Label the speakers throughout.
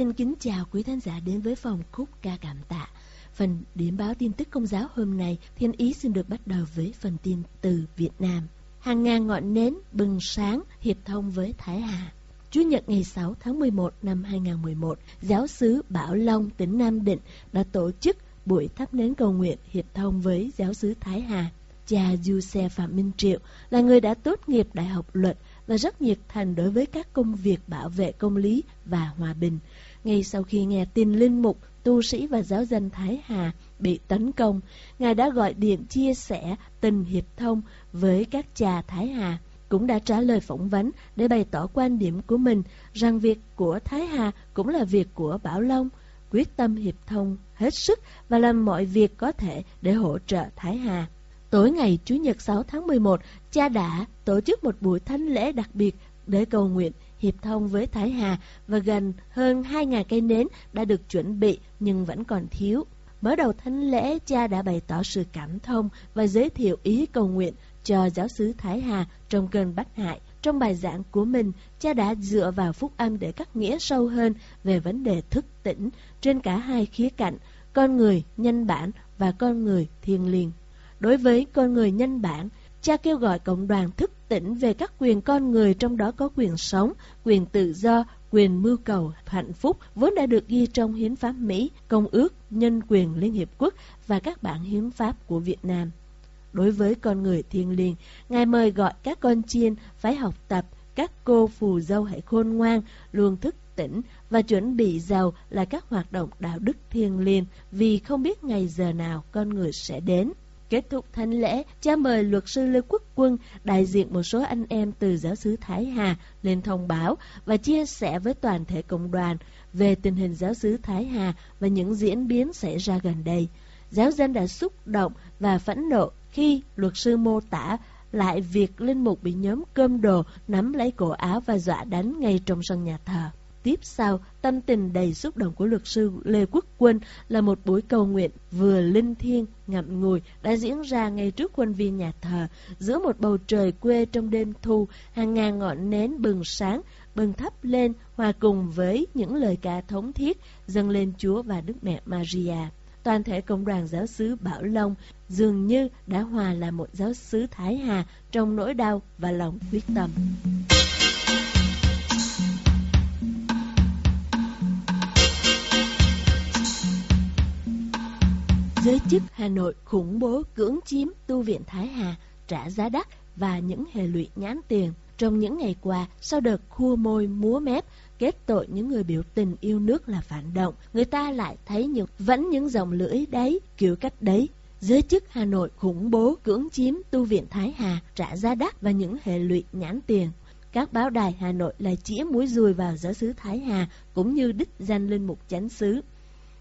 Speaker 1: xin kính chào quý khán giả đến với phòng khúc ca cảm tạ. Phần điểm báo tin tức công giáo hôm nay, Thiên Ý xin được bắt đầu với phần tin từ Việt Nam. Hàng ngàn ngọn nến bừng sáng hiệp thông với Thái Hà. Chủ nhật ngày 6 tháng 11 năm 2011, giáo sứ Bảo Long, tỉnh Nam Định đã tổ chức buổi thắp nến cầu nguyện hiệp thông với giáo sứ Thái Hà. Cha Du Xe Phạm Minh Triệu là người đã tốt nghiệp Đại học Luật và rất nhiệt thành đối với các công việc bảo vệ công lý và hòa bình. Ngay sau khi nghe tin linh mục, tu sĩ và giáo dân Thái Hà bị tấn công, Ngài đã gọi điện chia sẻ tình hiệp thông với các cha Thái Hà cũng đã trả lời phỏng vấn để bày tỏ quan điểm của mình rằng việc của Thái Hà cũng là việc của Bảo Long, quyết tâm hiệp thông hết sức và làm mọi việc có thể để hỗ trợ Thái Hà. Tối ngày Chủ nhật 6 tháng 11, cha đã tổ chức một buổi thánh lễ đặc biệt để cầu nguyện hiệp thông với Thái Hà và gần hơn 2.000 cây nến đã được chuẩn bị nhưng vẫn còn thiếu. Mở đầu thánh lễ, cha đã bày tỏ sự cảm thông và giới thiệu ý cầu nguyện cho giáo sứ Thái Hà trong cơn bắt hại. Trong bài giảng của mình, cha đã dựa vào phúc âm để cắt nghĩa sâu hơn về vấn đề thức tỉnh trên cả hai khía cạnh, con người, nhân bản và con người thiêng liêng. Đối với con người nhân bản, cha kêu gọi cộng đoàn thức tỉnh về các quyền con người trong đó có quyền sống, quyền tự do, quyền mưu cầu hạnh phúc vốn đã được ghi trong hiến pháp Mỹ, Công ước Nhân quyền Liên Hiệp Quốc và các bản hiến pháp của Việt Nam. Đối với con người thiêng liêng, Ngài mời gọi các con chiên phải học tập, các cô phù dâu hãy khôn ngoan, luôn thức tỉnh và chuẩn bị giàu là các hoạt động đạo đức thiêng liêng vì không biết ngày giờ nào con người sẽ đến. Kết thúc thánh lễ, cha mời luật sư Lê Quốc Quân, đại diện một số anh em từ giáo sứ Thái Hà, lên thông báo và chia sẻ với toàn thể cộng đoàn về tình hình giáo sứ Thái Hà và những diễn biến xảy ra gần đây. Giáo dân đã xúc động và phẫn nộ khi luật sư mô tả lại việc linh mục bị nhóm cơm đồ nắm lấy cổ áo và dọa đánh ngay trong sân nhà thờ. Tiếp sau, tâm tình đầy xúc động của luật sư Lê Quốc Quân là một buổi cầu nguyện vừa linh thiêng, ngậm ngùi đã diễn ra ngay trước khuôn viên nhà thờ. Giữa một bầu trời quê trong đêm thu, hàng ngàn ngọn nến bừng sáng, bừng thắp lên hòa cùng với những lời ca thống thiết dâng lên Chúa và Đức Mẹ Maria. Toàn thể công đoàn giáo sứ Bảo Long dường như đã hòa là một giáo sứ Thái Hà trong nỗi đau và lòng quyết tâm. Giới chức Hà Nội khủng bố cưỡng chiếm tu viện Thái Hà, trả giá đắt và những hệ lụy nhãn tiền. Trong những ngày qua, sau đợt khua môi múa mép, kết tội những người biểu tình yêu nước là phản động, người ta lại thấy những, vẫn những dòng lưỡi đấy, kiểu cách đấy. Giới chức Hà Nội khủng bố cưỡng chiếm tu viện Thái Hà, trả giá đắt và những hệ lụy nhãn tiền. Các báo đài Hà Nội lại chĩa mũi dùi vào giáo sứ Thái Hà cũng như đích danh linh mục chánh xứ.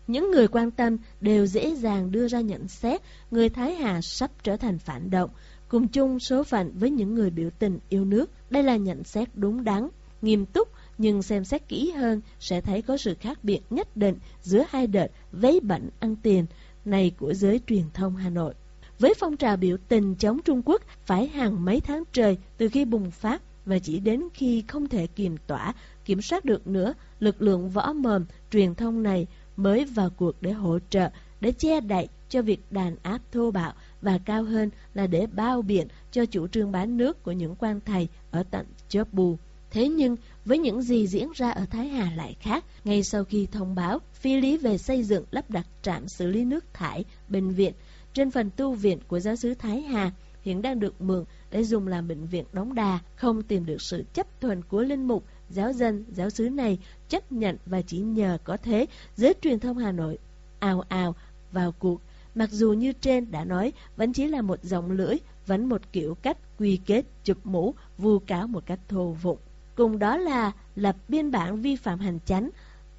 Speaker 1: Những người quan tâm đều dễ dàng đưa ra nhận xét người Thái Hà sắp trở thành phản động, cùng chung số phận với những người biểu tình yêu nước. Đây là nhận xét đúng đắn, nghiêm túc, nhưng xem xét kỹ hơn sẽ thấy có sự khác biệt nhất định giữa hai đợt vấy bẩn ăn tiền này của giới truyền thông Hà Nội. Với phong trào biểu tình chống Trung Quốc phải hàng mấy tháng trời từ khi bùng phát và chỉ đến khi không thể kiềm tỏa, kiểm soát được nữa, lực lượng võ mồm truyền thông này mới vào cuộc để hỗ trợ, để che đậy cho việc đàn áp thô bạo và cao hơn là để bao biện cho chủ trương bán nước của những quan thầy ở tận chớp bù. Thế nhưng, với những gì diễn ra ở Thái Hà lại khác. Ngay sau khi thông báo phi lý về xây dựng lắp đặt trạm xử lý nước thải, bệnh viện, trên phần tu viện của giáo sứ Thái Hà hiện đang được mượn để dùng làm bệnh viện đóng đà, không tìm được sự chấp thuận của linh mục, giáo dân, giáo sứ này chấp nhận và chỉ nhờ có thế giới truyền thông Hà Nội ào ào vào cuộc. Mặc dù như trên đã nói, vẫn chỉ là một dòng lưỡi, vẫn một kiểu cách quy kết, chụp mũ, vu cáo một cách thô vụng. Cùng đó là lập biên bản vi phạm hành chánh,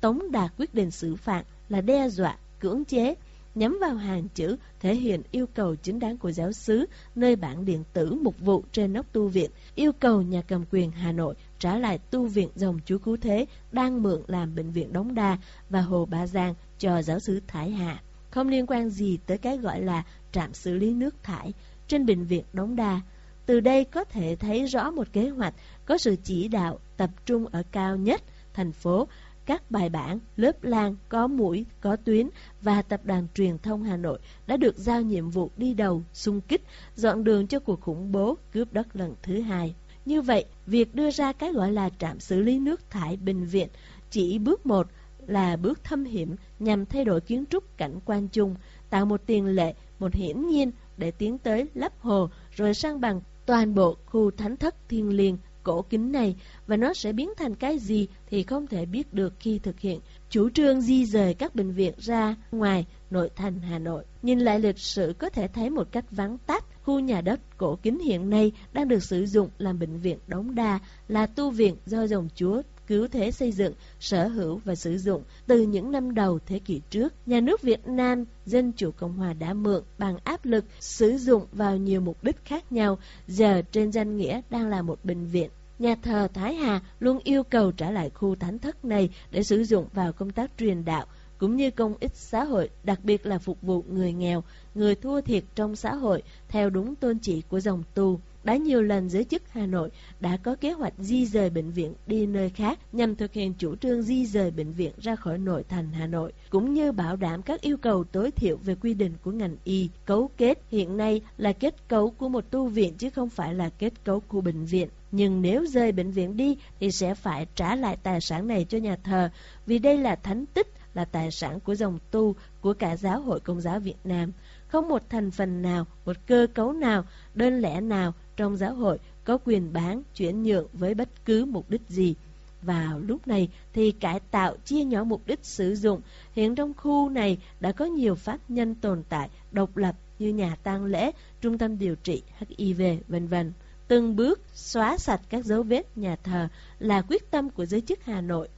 Speaker 1: tống đạt quyết định xử phạt là đe dọa, cưỡng chế, nhắm vào hàng chữ thể hiện yêu cầu chính đáng của giáo sứ nơi bản điện tử mục vụ trên nóc tu viện, yêu cầu nhà cầm quyền Hà Nội trả lại tu viện dòng chúa Cứu Thế đang mượn làm bệnh viện Đống Đa và Hồ Ba Giang cho giáo sứ Thái Hà. Không liên quan gì tới cái gọi là trạm xử lý nước thải trên bệnh viện Đống Đa. Từ đây có thể thấy rõ một kế hoạch có sự chỉ đạo tập trung ở cao nhất thành phố các bài bản, lớp lan, có mũi, có tuyến và Tập đoàn Truyền thông Hà Nội đã được giao nhiệm vụ đi đầu, xung kích, dọn đường cho cuộc khủng bố cướp đất lần thứ hai. Như vậy, việc đưa ra cái gọi là trạm xử lý nước thải bệnh viện chỉ bước một là bước thâm hiểm nhằm thay đổi kiến trúc cảnh quan chung, tạo một tiền lệ, một hiển nhiên để tiến tới lắp hồ rồi sang bằng toàn bộ khu thánh thất thiên liêng cổ kính này và nó sẽ biến thành cái gì thì không thể biết được khi thực hiện chủ trương di rời các bệnh viện ra ngoài nội thành Hà Nội. Nhìn lại lịch sử có thể thấy một cách vắng tắt, khu nhà đất cổ kính hiện nay đang được sử dụng làm bệnh viện Đống đa là tu viện do dòng chúa cứu thế xây dựng, sở hữu và sử dụng từ những năm đầu thế kỷ trước. Nhà nước Việt Nam Dân Chủ Cộng Hòa đã mượn bằng áp lực sử dụng vào nhiều mục đích khác nhau, giờ trên danh nghĩa đang là một bệnh viện. Nhà thờ Thái Hà luôn yêu cầu trả lại khu thánh thất này để sử dụng vào công tác truyền đạo, cũng như công ích xã hội, đặc biệt là phục vụ người nghèo, người thua thiệt trong xã hội, theo đúng tôn chỉ của dòng tu. Đã nhiều lần giới chức Hà Nội đã có kế hoạch di rời bệnh viện đi nơi khác nhằm thực hiện chủ trương di rời bệnh viện ra khỏi nội thành Hà Nội, cũng như bảo đảm các yêu cầu tối thiểu về quy định của ngành y. Cấu kết hiện nay là kết cấu của một tu viện chứ không phải là kết cấu của bệnh viện. Nhưng nếu rời bệnh viện đi thì sẽ phải trả lại tài sản này cho nhà thờ, vì đây là thánh tích, là tài sản của dòng tu của cả giáo hội công giáo Việt Nam. Không một thành phần nào, một cơ cấu nào, đơn lẻ nào trong giáo hội có quyền bán, chuyển nhượng với bất cứ mục đích gì. Vào lúc này thì cải tạo chia nhỏ mục đích sử dụng. Hiện trong khu này đã có nhiều pháp nhân tồn tại độc lập như nhà tang lễ, trung tâm điều trị HIV, vân vân. Từng bước xóa sạch các dấu vết nhà thờ là quyết tâm của giới chức Hà Nội.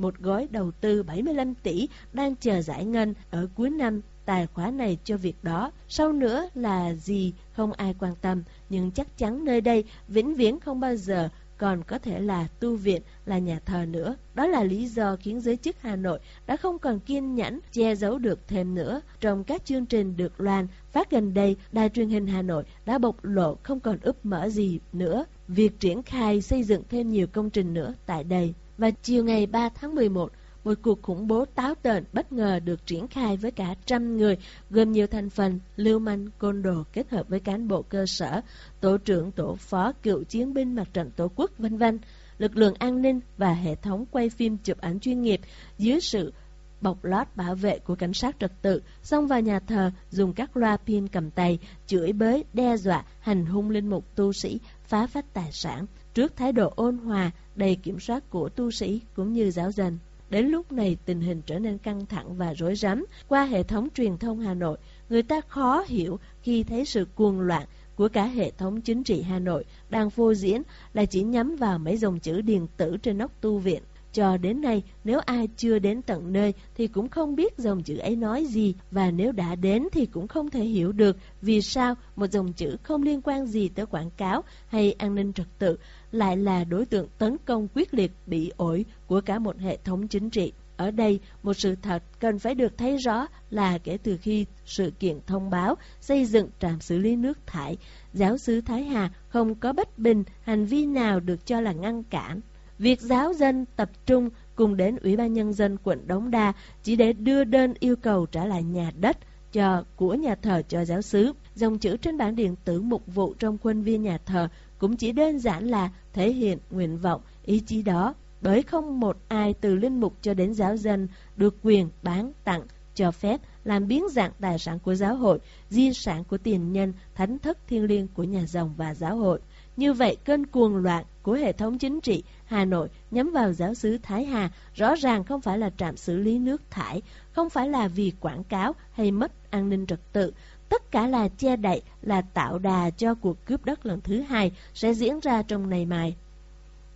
Speaker 1: Một gói đầu tư 75 tỷ đang chờ giải ngân ở cuối năm tài khoá này cho việc đó. Sau nữa là gì không ai quan tâm, nhưng chắc chắn nơi đây vĩnh viễn không bao giờ còn có thể là tu viện, là nhà thờ nữa. Đó là lý do khiến giới chức Hà Nội đã không còn kiên nhẫn che giấu được thêm nữa. Trong các chương trình được loan phát gần đây, Đài truyền hình Hà Nội đã bộc lộ không còn úp mở gì nữa. Việc triển khai xây dựng thêm nhiều công trình nữa tại đây. Và chiều ngày 3 tháng 11, một cuộc khủng bố táo tợn bất ngờ được triển khai với cả trăm người, gồm nhiều thành phần, lưu manh, côn đồ kết hợp với cán bộ cơ sở, tổ trưởng, tổ phó, cựu chiến binh mặt trận tổ quốc, vân vân. Lực lượng an ninh và hệ thống quay phim chụp ảnh chuyên nghiệp dưới sự bọc lót bảo vệ của cảnh sát trật tự, xông vào nhà thờ dùng các loa pin cầm tay, chửi bới, đe dọa, hành hung linh mục tu sĩ, phá phách tài sản, trước thái độ ôn hòa, đầy kiểm soát của tu sĩ cũng như giáo dân. Đến lúc này tình hình trở nên căng thẳng và rối rắm. Qua hệ thống truyền thông Hà Nội, người ta khó hiểu khi thấy sự cuồng loạn của cả hệ thống chính trị Hà Nội đang phô diễn là chỉ nhắm vào mấy dòng chữ điện tử trên nóc tu viện. Cho đến nay, nếu ai chưa đến tận nơi thì cũng không biết dòng chữ ấy nói gì và nếu đã đến thì cũng không thể hiểu được vì sao một dòng chữ không liên quan gì tới quảng cáo hay an ninh trật tự lại là đối tượng tấn công quyết liệt bị ổi của cả một hệ thống chính trị. Ở đây, một sự thật cần phải được thấy rõ là kể từ khi sự kiện thông báo xây dựng trạm xử lý nước thải, giáo sứ Thái Hà không có bất bình hành vi nào được cho là ngăn cản. Việc giáo dân tập trung cùng đến Ủy ban Nhân dân quận Đống Đa chỉ để đưa đơn yêu cầu trả lại nhà đất cho của nhà thờ cho giáo sứ. Dòng chữ trên bản điện tử mục vụ trong khuôn viên nhà thờ cũng chỉ đơn giản là thể hiện nguyện vọng, ý chí đó. bởi không một ai từ linh mục cho đến giáo dân được quyền bán tặng cho phép làm biến dạng tài sản của giáo hội, di sản của tiền nhân, thánh thất thiêng liêng của nhà dòng và giáo hội. Như vậy, cơn cuồng loạn của hệ thống chính trị Hà Nội nhắm vào giáo sứ Thái Hà rõ ràng không phải là trạm xử lý nước thải, không phải là vì quảng cáo hay mất an ninh trật tự. Tất cả là che đậy, là tạo đà cho cuộc cướp đất lần thứ hai sẽ diễn ra trong ngày mai.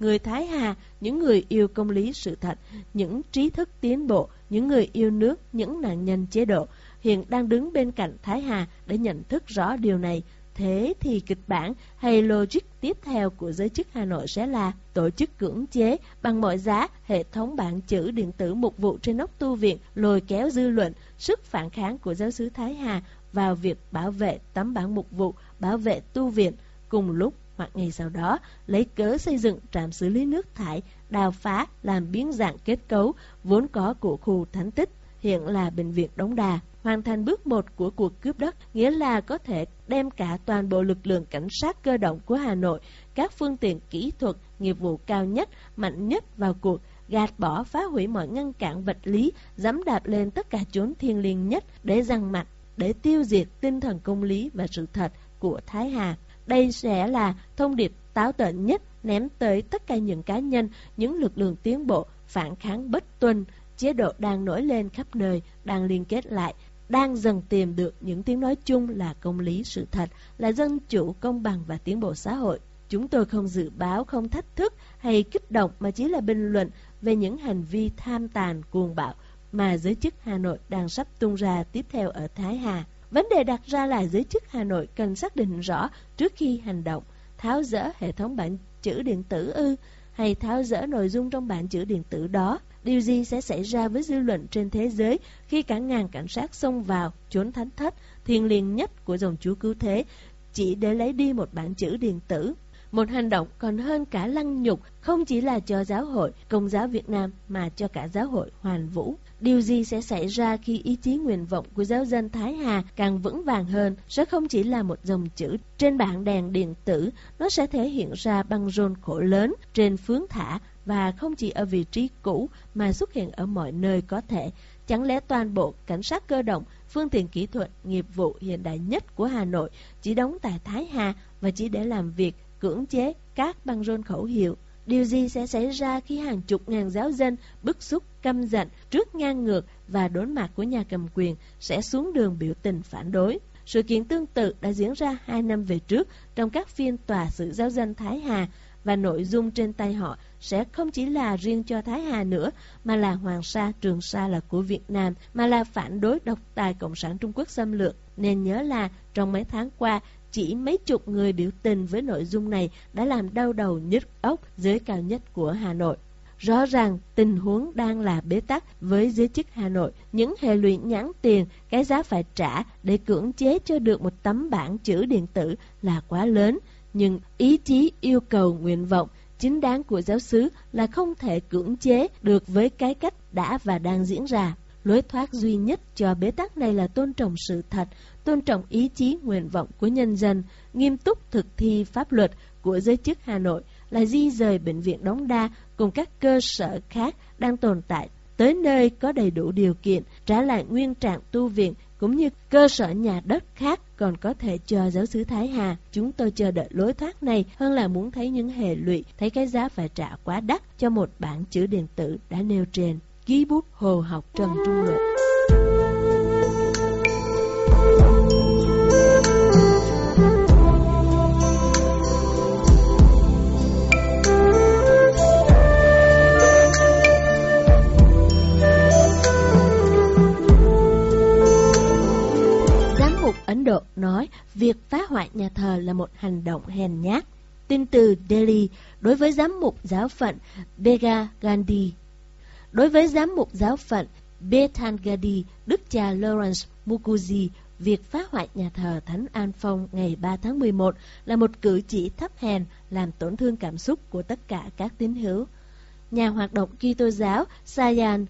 Speaker 1: Người Thái Hà, những người yêu công lý sự thật, những trí thức tiến bộ, những người yêu nước, những nạn nhân chế độ, hiện đang đứng bên cạnh Thái Hà để nhận thức rõ điều này. Thế thì kịch bản hay logic tiếp theo của giới chức Hà Nội sẽ là tổ chức cưỡng chế bằng mọi giá hệ thống bản chữ điện tử mục vụ trên nóc tu viện lôi kéo dư luận, sức phản kháng của giáo sứ Thái Hà vào việc bảo vệ tấm bản mục vụ, bảo vệ tu viện. Cùng lúc hoặc ngày sau đó lấy cớ xây dựng trạm xử lý nước thải, đào phá, làm biến dạng kết cấu vốn có của khu thánh tích, hiện là bệnh viện Đống Đa. Hoàn thành bước một của cuộc cướp đất nghĩa là có thể đem cả toàn bộ lực lượng cảnh sát cơ động của Hà Nội, các phương tiện kỹ thuật, nghiệp vụ cao nhất, mạnh nhất vào cuộc, gạt bỏ phá hủy mọi ngăn cản vật lý, dám đạp lên tất cả chốn thiên liêng nhất để răng mặt, để tiêu diệt tinh thần công lý và sự thật của Thái Hà. Đây sẽ là thông điệp táo tợn nhất ném tới tất cả những cá nhân, những lực lượng tiến bộ, phản kháng bất tuân, chế độ đang nổi lên khắp nơi, đang liên kết lại, đang dần tìm được những tiếng nói chung là công lý sự thật, là dân chủ, công bằng và tiến bộ xã hội. Chúng tôi không dự báo, không thách thức hay kích động mà chỉ là bình luận về những hành vi tham tàn, cuồng bạo mà giới chức Hà Nội đang sắp tung ra tiếp theo ở Thái Hà. Vấn đề đặt ra là giới chức Hà Nội cần xác định rõ trước khi hành động, tháo dỡ hệ thống bản chữ điện tử ư, hay tháo dỡ nội dung trong bản chữ điện tử đó. Điều gì sẽ xảy ra với dư luận trên thế giới khi cả ngàn cảnh sát xông vào chốn thánh thất thiêng liêng nhất của dòng chúa cứu thế chỉ để lấy đi một bản chữ điện tử? Một hành động còn hơn cả lăng nhục không chỉ là cho giáo hội Công giáo Việt Nam mà cho cả giáo hội Hoàn Vũ. Điều gì sẽ xảy ra khi ý chí nguyện vọng của giáo dân Thái Hà càng vững vàng hơn sẽ không chỉ là một dòng chữ trên bảng đèn điện tử, nó sẽ thể hiện ra băng rôn khổ lớn trên phướng thả và không chỉ ở vị trí cũ mà xuất hiện ở mọi nơi có thể. Chẳng lẽ toàn bộ cảnh sát cơ động, phương tiện kỹ thuật, nghiệp vụ hiện đại nhất của Hà Nội chỉ đóng tại Thái Hà và chỉ để làm việc cưỡng chế các băng rôn khẩu hiệu? Điều gì sẽ xảy ra khi hàng chục ngàn giáo dân bức xúc, căm giận trước ngang ngược và đốn mặt của nhà cầm quyền sẽ xuống đường biểu tình phản đối? Sự kiện tương tự đã diễn ra hai năm về trước trong các phiên tòa xử giáo dân Thái Hà và nội dung trên tay họ sẽ không chỉ là riêng cho Thái Hà nữa, mà là Hoàng Sa, Trường Sa là của Việt Nam, mà là phản đối độc tài Cộng sản Trung Quốc xâm lược. Nên nhớ là trong mấy tháng qua, chỉ mấy chục người biểu tình với nội dung này đã làm đau đầu nhức óc giới cao nhất của Hà Nội. Rõ ràng tình huống đang là bế tắc với giới chức Hà Nội. Những hệ lụy nhãn tiền, cái giá phải trả để cưỡng chế cho được một tấm bản chữ điện tử là quá lớn. Nhưng ý chí yêu cầu nguyện vọng chính đáng của giáo sứ là không thể cưỡng chế được với cái cách đã và đang diễn ra. Lối thoát duy nhất cho bế tắc này là tôn trọng sự thật, tôn trọng ý chí nguyện vọng của nhân dân, nghiêm túc thực thi pháp luật của giới chức Hà Nội là di rời bệnh viện Đống Đa cùng các cơ sở khác đang tồn tại tới nơi có đầy đủ điều kiện trả lại nguyên trạng tu viện cũng như cơ sở nhà đất khác còn có thể chờ giáo sứ Thái Hà. Chúng tôi chờ đợi lối thoát này hơn là muốn thấy những hệ lụy, thấy cái giá phải trả quá đắt cho một bản chữ điện tử đã nêu trên. Ký bút Hồ học Trần Trung Luận Ấn Độ nói việc phá hoại nhà thờ là một hành động hèn nhát. Tin từ Delhi đối với giám mục giáo phận Bega Gandhi. Đối với giám mục giáo phận Bethangadi, Đức cha Lawrence Mukherjee, việc phá hoại nhà thờ Thánh An Phong ngày 3 tháng 11 là một cử chỉ thấp hèn làm tổn thương cảm xúc của tất cả các tín hữu. Nhà hoạt động Kitô giáo Sayan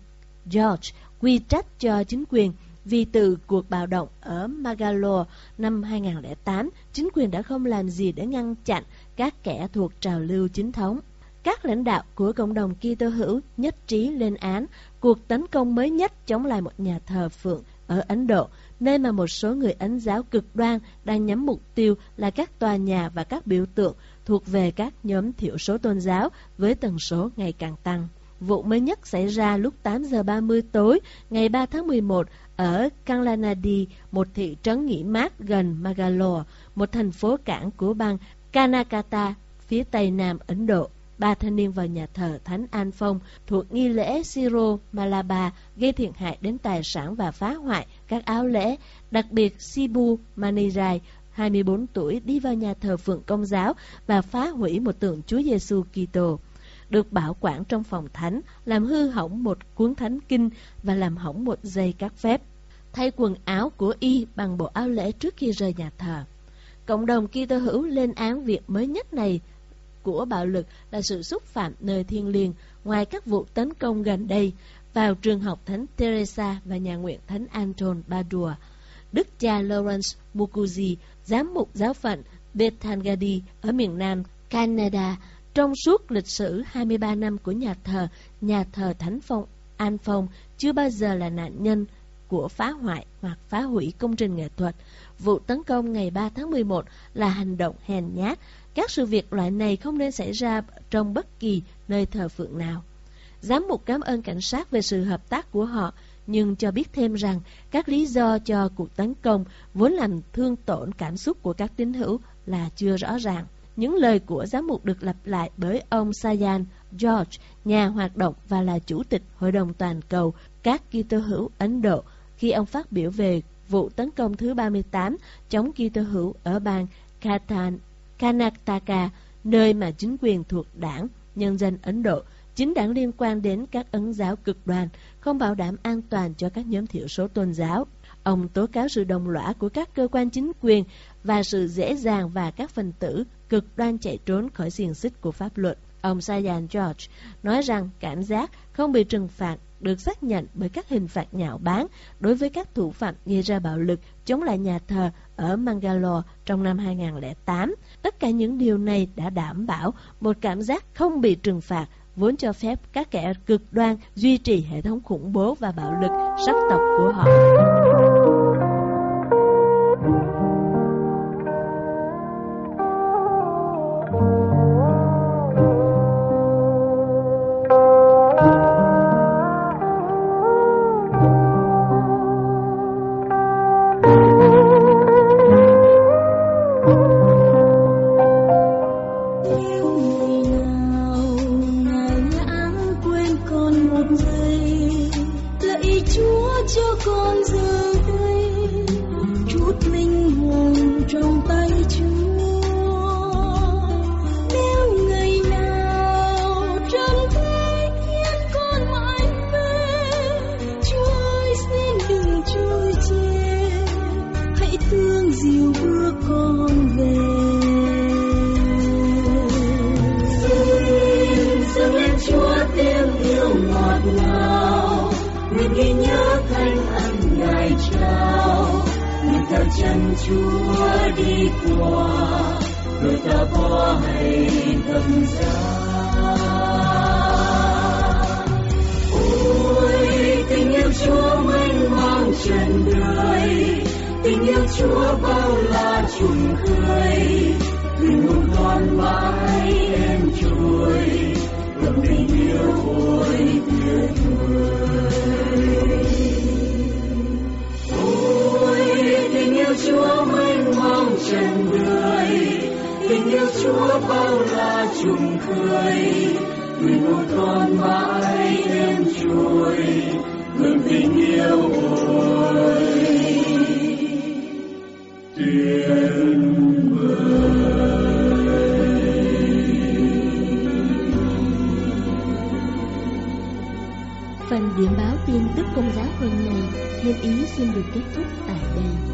Speaker 1: George quy trách cho chính quyền vì từ cuộc bạo động ở Magalore năm 2008, chính quyền đã không làm gì để ngăn chặn các kẻ thuộc trào lưu chính thống. các lãnh đạo của cộng đồng Kitô hữu nhất trí lên án cuộc tấn công mới nhất chống lại một nhà thờ phượng ở Ấn Độ, nơi mà một số người Ấn giáo cực đoan đang nhắm mục tiêu là các tòa nhà và các biểu tượng thuộc về các nhóm thiểu số tôn giáo với tần số ngày càng tăng. Vụ mới nhất xảy ra lúc 8 giờ 30 tối ngày 3 tháng 11 ở Kanlanadi, một thị trấn nghỉ mát gần Mangalore, một thành phố cảng của bang Kanakata, phía tây nam Ấn Độ. Ba thanh niên vào nhà thờ Thánh An Phong thuộc nghi lễ Siro Malaba gây thiệt hại đến tài sản và phá hoại các áo lễ. Đặc biệt Sibu Manirai, 24 tuổi, đi vào nhà thờ phượng công giáo và phá hủy một tượng Chúa Giêsu Kitô được bảo quản trong phòng thánh, làm hư hỏng một cuốn thánh kinh và làm hỏng một dây các phép. Thay quần áo của y bằng bộ áo lễ trước khi rời nhà thờ. Cộng đồng Kitô hữu lên án việc mới nhất này của bạo lực là sự xúc phạm nơi thiên liêng ngoài các vụ tấn công gần đây vào trường học Thánh Teresa và nhà nguyện Thánh Anton Padua. Đức cha Lawrence Mukherjee, giám mục giáo phận Bethangadi ở miền Nam Canada, trong suốt lịch sử 23 năm của nhà thờ, nhà thờ Thánh Phong An Phong chưa bao giờ là nạn nhân của phá hoại hoặc phá hủy công trình nghệ thuật. Vụ tấn công ngày 3 tháng 11 là hành động hèn nhát. Các sự việc loại này không nên xảy ra trong bất kỳ nơi thờ phượng nào. Giám mục cảm ơn cảnh sát về sự hợp tác của họ, nhưng cho biết thêm rằng các lý do cho cuộc tấn công vốn làm thương tổn cảm xúc của các tín hữu là chưa rõ ràng. Những lời của giám mục được lặp lại bởi ông Sayan George, nhà hoạt động và là chủ tịch Hội đồng Toàn cầu các Kitô hữu Ấn Độ khi ông phát biểu về vụ tấn công thứ 38 chống Kitô hữu ở bang Katan, Karnataka, nơi mà chính quyền thuộc đảng Nhân dân Ấn Độ, chính đảng liên quan đến các ấn giáo cực đoan, không bảo đảm an toàn cho các nhóm thiểu số tôn giáo. Ông tố cáo sự đồng lõa của các cơ quan chính quyền và sự dễ dàng và các phần tử cực đoan chạy trốn khỏi xiềng xích của pháp luật. Ông Sayan George nói rằng cảm giác không bị trừng phạt được xác nhận bởi các hình phạt nhạo báng đối với các thủ phạm gây ra bạo lực chống lại nhà thờ ở Mangalore trong năm 2008. Tất cả những điều này đã đảm bảo một cảm giác không bị trừng phạt, vốn cho phép các kẻ cực đoan duy trì hệ thống khủng bố và bạo lực sắc tộc của họ.
Speaker 2: Chúa đi qua rồi ta qua hay cầm giá ôi, tình yêu Chúa mênh mang trần đời tình yêu Chúa bao la trùng khơi. Vì muôn con mãi em chuối lòng tình yêu ôi tuyệt vời Chúa mênh mông trần đời tình yêu Chúa bao la trùng khơi người một con mãi em trôi. Ngừng tình yêu ôi. Tuyệt
Speaker 1: phần điểm báo tin tức công giáo hôm nay thiên ý xin được kết thúc tại đây